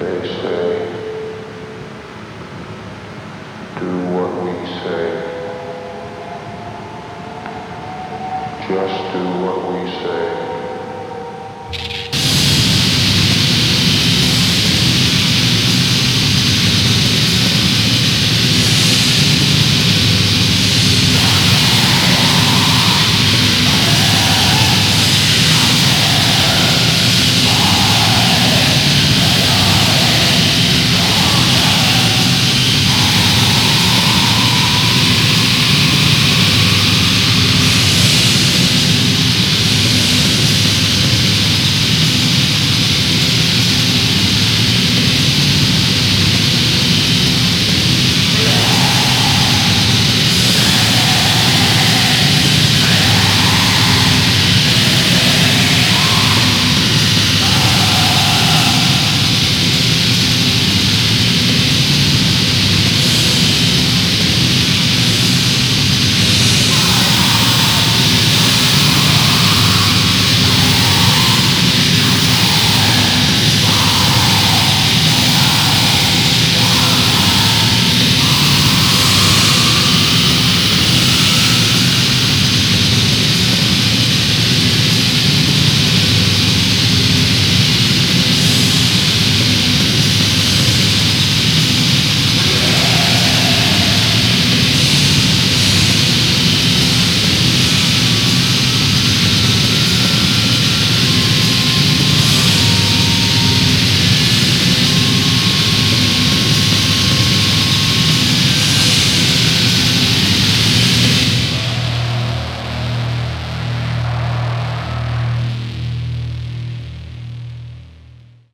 They say, do what we say. Just do what we say.